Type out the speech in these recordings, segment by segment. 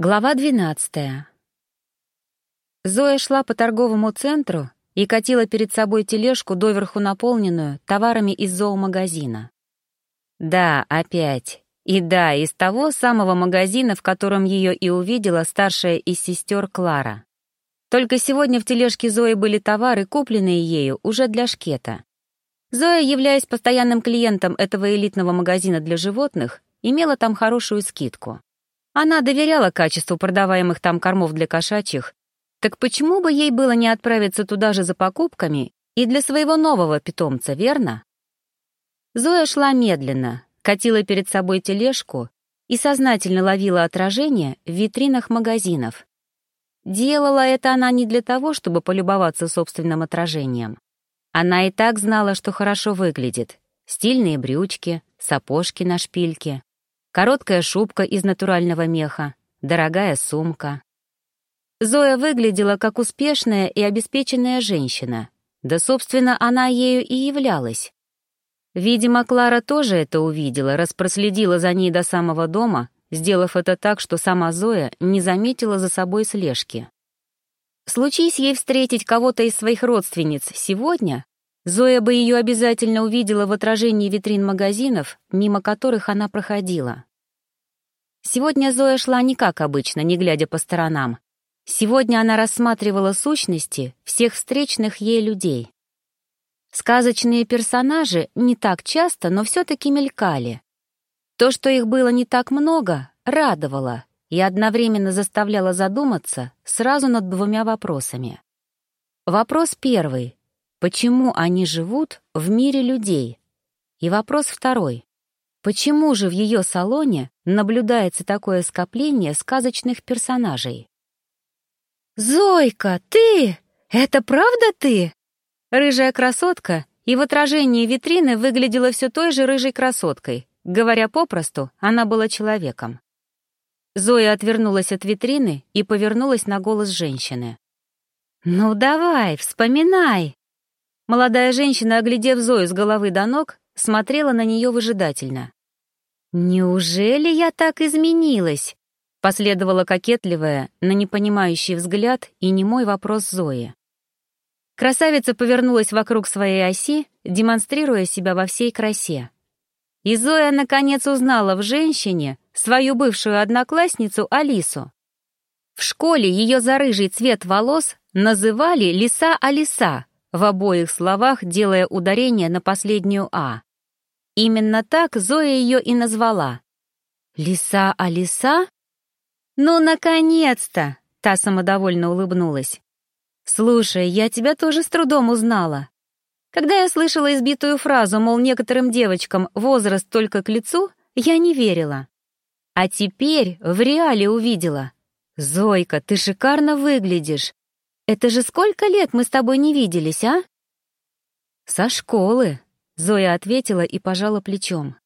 Глава 12. Зоя шла по торговому центру и катила перед собой тележку, доверху наполненную товарами из зоомагазина. Да, опять. И да, из того самого магазина, в котором ее и увидела старшая из сестер Клара. Только сегодня в тележке Зои были товары, купленные ею уже для шкета. Зоя, являясь постоянным клиентом этого элитного магазина для животных, имела там хорошую скидку. Она доверяла качеству продаваемых там кормов для кошачьих, так почему бы ей было не отправиться туда же за покупками и для своего нового питомца, верно? Зоя шла медленно, катила перед собой тележку и сознательно ловила отражение в витринах магазинов. Делала это она не для того, чтобы полюбоваться собственным отражением. Она и так знала, что хорошо выглядит. Стильные брючки, сапожки на шпильке, Короткая шубка из натурального меха, дорогая сумка. Зоя выглядела как успешная и обеспеченная женщина. Да, собственно, она ею и являлась. Видимо, Клара тоже это увидела, распроследила за ней до самого дома, сделав это так, что сама Зоя не заметила за собой слежки. Случись ей встретить кого-то из своих родственниц сегодня, Зоя бы ее обязательно увидела в отражении витрин магазинов, мимо которых она проходила. Сегодня Зоя шла не как обычно, не глядя по сторонам. Сегодня она рассматривала сущности всех встречных ей людей. Сказочные персонажи не так часто, но все-таки мелькали. То, что их было не так много, радовало и одновременно заставляло задуматься сразу над двумя вопросами. Вопрос первый — почему они живут в мире людей? И вопрос второй Почему же в ее салоне наблюдается такое скопление сказочных персонажей? «Зойка, ты? Это правда ты?» Рыжая красотка и в отражении витрины выглядела все той же рыжей красоткой. Говоря попросту, она была человеком. Зоя отвернулась от витрины и повернулась на голос женщины. «Ну давай, вспоминай!» Молодая женщина, оглядев Зою с головы до ног, смотрела на нее выжидательно. «Неужели я так изменилась?» — последовала кокетливая, на непонимающий взгляд и немой вопрос Зои. Красавица повернулась вокруг своей оси, демонстрируя себя во всей красе. И Зоя, наконец, узнала в женщине свою бывшую одноклассницу Алису. В школе ее за рыжий цвет волос называли «Лиса-Алиса», в обоих словах делая ударение на последнюю «а». Именно так Зоя ее и назвала. «Лиса, а лиса?» «Ну, наконец-то!» — та самодовольно улыбнулась. «Слушай, я тебя тоже с трудом узнала. Когда я слышала избитую фразу, мол, некоторым девочкам возраст только к лицу, я не верила. А теперь в реале увидела. Зойка, ты шикарно выглядишь. Это же сколько лет мы с тобой не виделись, а?» «Со школы», Зоя ответила и пожала плечом.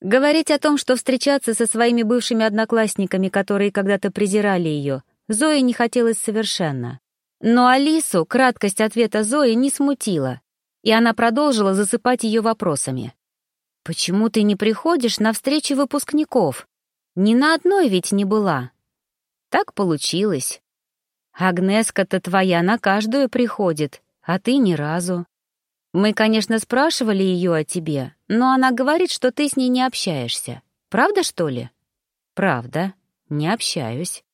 Говорить о том, что встречаться со своими бывшими одноклассниками, которые когда-то презирали ее, Зое не хотелось совершенно. Но Алису краткость ответа Зои не смутила, и она продолжила засыпать ее вопросами. «Почему ты не приходишь на встречи выпускников? Ни на одной ведь не была». Так получилось. Агнеска-то твоя на каждую приходит, а ты ни разу. Мы, конечно, спрашивали ее о тебе, но она говорит, что ты с ней не общаешься. Правда, что ли? Правда, не общаюсь.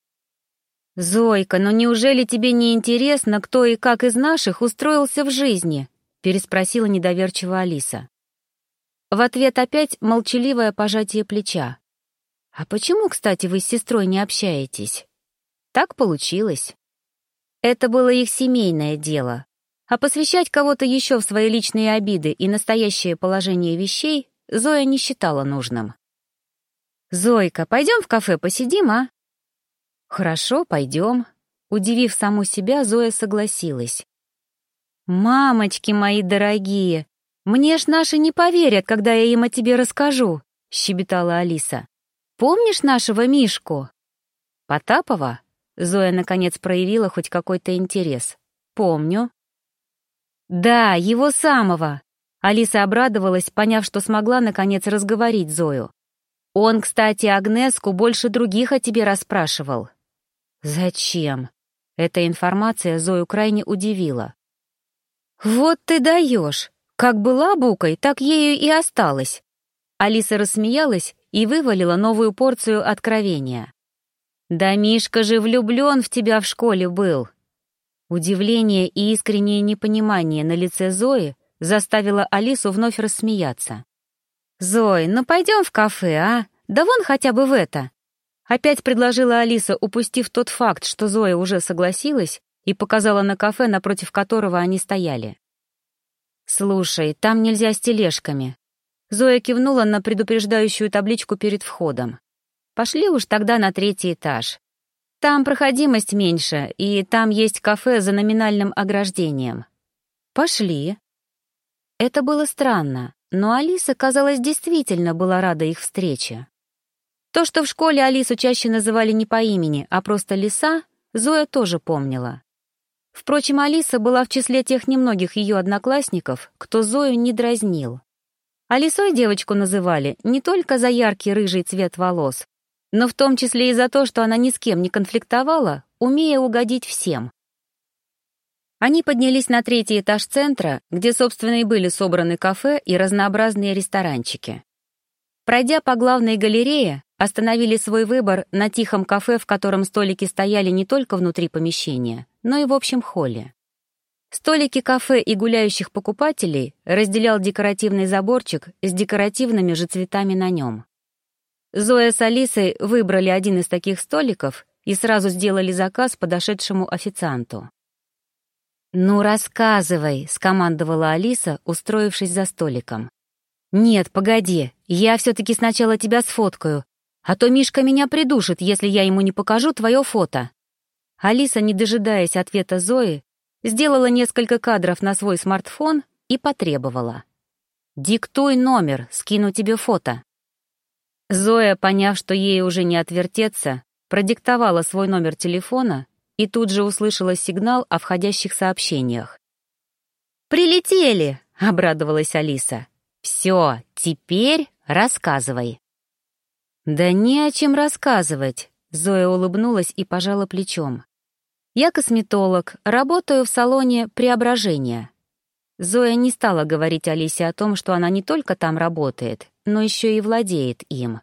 «Зойка, ну неужели тебе не интересно, кто и как из наших устроился в жизни?» — переспросила недоверчиво Алиса. В ответ опять молчаливое пожатие плеча. «А почему, кстати, вы с сестрой не общаетесь?» Так получилось. Это было их семейное дело, а посвящать кого-то еще в свои личные обиды и настоящее положение вещей Зоя не считала нужным. «Зойка, пойдем в кафе посидим, а?» «Хорошо, пойдем». Удивив саму себя, Зоя согласилась. «Мамочки мои дорогие, мне ж наши не поверят, когда я им о тебе расскажу», — щебетала Алиса. «Помнишь нашего Мишку?» «Потапова?» Зоя, наконец, проявила хоть какой-то интерес. «Помню. «Да, его самого!» Алиса обрадовалась, поняв, что смогла, наконец, разговорить Зою. Он, кстати, Агнеску больше других о тебе расспрашивал. Зачем? Эта информация Зою крайне удивила. Вот ты даешь. Как была букой, так ею и осталась. Алиса рассмеялась и вывалила новую порцию откровения. «Да Мишка же влюблен в тебя в школе был!» Удивление и искреннее непонимание на лице Зои заставило Алису вновь рассмеяться. «Зой, ну пойдем в кафе, а? Да вон хотя бы в это!» Опять предложила Алиса, упустив тот факт, что Зоя уже согласилась и показала на кафе, напротив которого они стояли. «Слушай, там нельзя с тележками». Зоя кивнула на предупреждающую табличку перед входом. «Пошли уж тогда на третий этаж. Там проходимость меньше, и там есть кафе за номинальным ограждением». «Пошли». Это было странно, но Алиса, казалось, действительно была рада их встрече. То, что в школе Алису чаще называли не по имени, а просто Лиса, Зоя тоже помнила. Впрочем, Алиса была в числе тех немногих ее одноклассников, кто Зою не дразнил. Алисой девочку называли не только за яркий рыжий цвет волос, но в том числе и за то, что она ни с кем не конфликтовала, умея угодить всем. Они поднялись на третий этаж центра, где, собственно, и были собраны кафе и разнообразные ресторанчики. Пройдя по главной галерее, остановили свой выбор на тихом кафе, в котором столики стояли не только внутри помещения, но и в общем холле. Столики кафе и гуляющих покупателей разделял декоративный заборчик с декоративными же цветами на нем. Зоя с Алисой выбрали один из таких столиков и сразу сделали заказ подошедшему официанту. «Ну, рассказывай», — скомандовала Алиса, устроившись за столиком. «Нет, погоди, я все-таки сначала тебя сфоткаю, а то Мишка меня придушит, если я ему не покажу твое фото». Алиса, не дожидаясь ответа Зои, сделала несколько кадров на свой смартфон и потребовала. «Диктуй номер, скину тебе фото». Зоя, поняв, что ей уже не отвертеться, продиктовала свой номер телефона и тут же услышала сигнал о входящих сообщениях. «Прилетели!» — обрадовалась Алиса. «Все, теперь рассказывай». «Да не о чем рассказывать», — Зоя улыбнулась и пожала плечом. «Я косметолог, работаю в салоне преображения». Зоя не стала говорить Алисе о том, что она не только там работает, но еще и владеет им.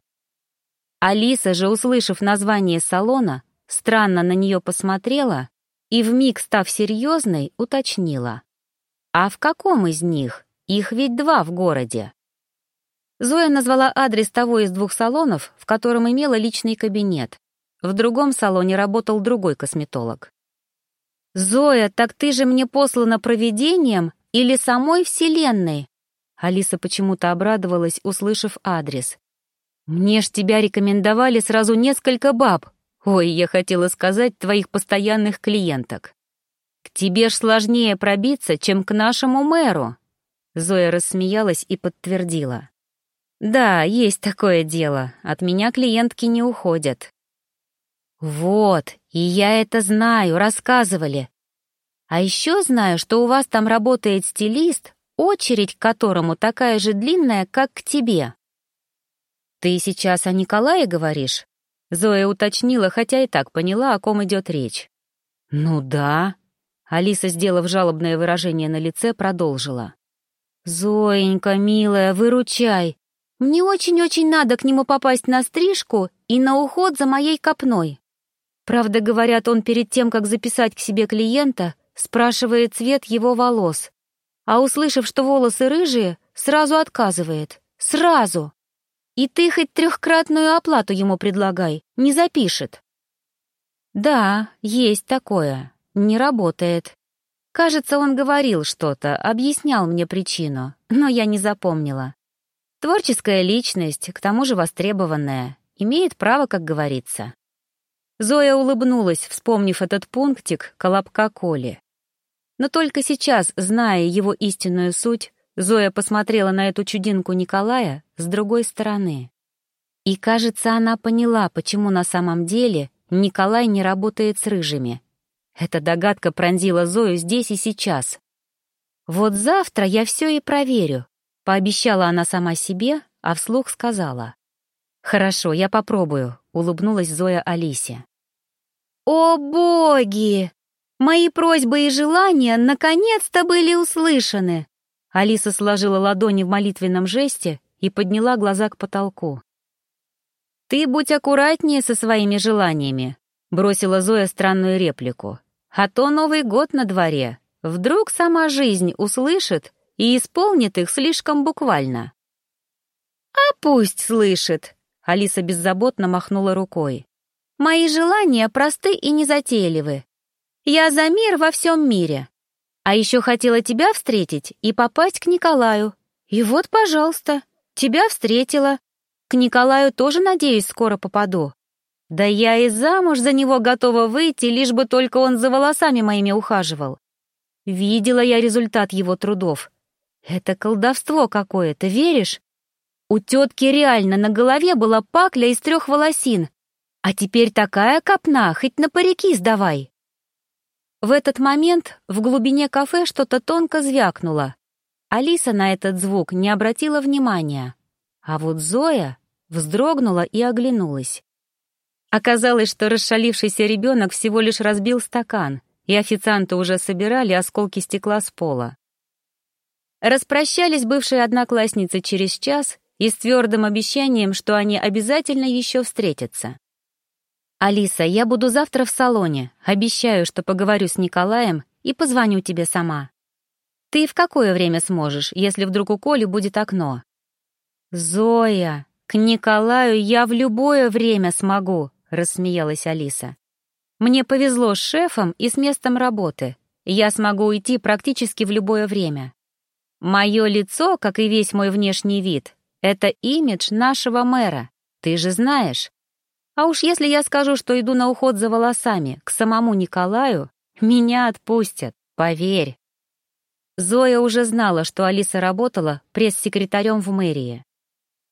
Алиса же, услышав название салона, странно на нее посмотрела и, вмиг став серьезной, уточнила. «А в каком из них? Их ведь два в городе». Зоя назвала адрес того из двух салонов, в котором имела личный кабинет. В другом салоне работал другой косметолог. «Зоя, так ты же мне послана провидением или самой Вселенной?» Алиса почему-то обрадовалась, услышав адрес. «Мне ж тебя рекомендовали сразу несколько баб. Ой, я хотела сказать, твоих постоянных клиенток. К тебе ж сложнее пробиться, чем к нашему мэру». Зоя рассмеялась и подтвердила. «Да, есть такое дело. От меня клиентки не уходят». «Вот, и я это знаю, рассказывали. А еще знаю, что у вас там работает стилист, очередь к которому такая же длинная, как к тебе». «Ты сейчас о Николае говоришь?» Зоя уточнила, хотя и так поняла, о ком идет речь. «Ну да». Алиса, сделав жалобное выражение на лице, продолжила. «Зоенька, милая, выручай. Мне очень-очень надо к нему попасть на стрижку и на уход за моей копной. Правда, говорят, он перед тем, как записать к себе клиента, спрашивает цвет его волос. А услышав, что волосы рыжие, сразу отказывает. Сразу! И ты хоть трехкратную оплату ему предлагай, не запишет. Да, есть такое. Не работает. Кажется, он говорил что-то, объяснял мне причину, но я не запомнила. Творческая личность, к тому же востребованная, имеет право, как говорится. Зоя улыбнулась, вспомнив этот пунктик Колобка Коли. Но только сейчас, зная его истинную суть, Зоя посмотрела на эту чудинку Николая с другой стороны. И, кажется, она поняла, почему на самом деле Николай не работает с рыжими. Эта догадка пронзила Зою здесь и сейчас. «Вот завтра я все и проверю», Пообещала она сама себе, а вслух сказала. «Хорошо, я попробую», — улыбнулась Зоя Алисе. «О боги! Мои просьбы и желания наконец-то были услышаны!» Алиса сложила ладони в молитвенном жесте и подняла глаза к потолку. «Ты будь аккуратнее со своими желаниями», — бросила Зоя странную реплику. «А то Новый год на дворе. Вдруг сама жизнь услышит и исполнит их слишком буквально». «А пусть слышит», — Алиса беззаботно махнула рукой. «Мои желания просты и незатейливы. Я за мир во всем мире. А еще хотела тебя встретить и попасть к Николаю. И вот, пожалуйста, тебя встретила. К Николаю тоже, надеюсь, скоро попаду. Да я и замуж за него готова выйти, лишь бы только он за волосами моими ухаживал. Видела я результат его трудов. Это колдовство какое-то, веришь? У тетки реально на голове была пакля из трех волосин, а теперь такая копна, хоть на парики сдавай. В этот момент в глубине кафе что-то тонко звякнуло. Алиса на этот звук не обратила внимания. А вот Зоя вздрогнула и оглянулась. Оказалось, что расшалившийся ребенок всего лишь разбил стакан, и официанты уже собирали осколки стекла с пола. Распрощались бывшие одноклассницы через час и с твердым обещанием, что они обязательно еще встретятся. «Алиса, я буду завтра в салоне. Обещаю, что поговорю с Николаем и позвоню тебе сама. Ты в какое время сможешь, если вдруг у Коли будет окно?» «Зоя, к Николаю я в любое время смогу», — рассмеялась Алиса. «Мне повезло с шефом и с местом работы. Я смогу уйти практически в любое время. Мое лицо, как и весь мой внешний вид, это имидж нашего мэра, ты же знаешь. А уж если я скажу, что иду на уход за волосами к самому Николаю, меня отпустят, поверь». Зоя уже знала, что Алиса работала пресс-секретарем в мэрии.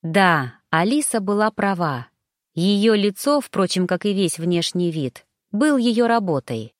Да, Алиса была права. Ее лицо, впрочем, как и весь внешний вид, был ее работой.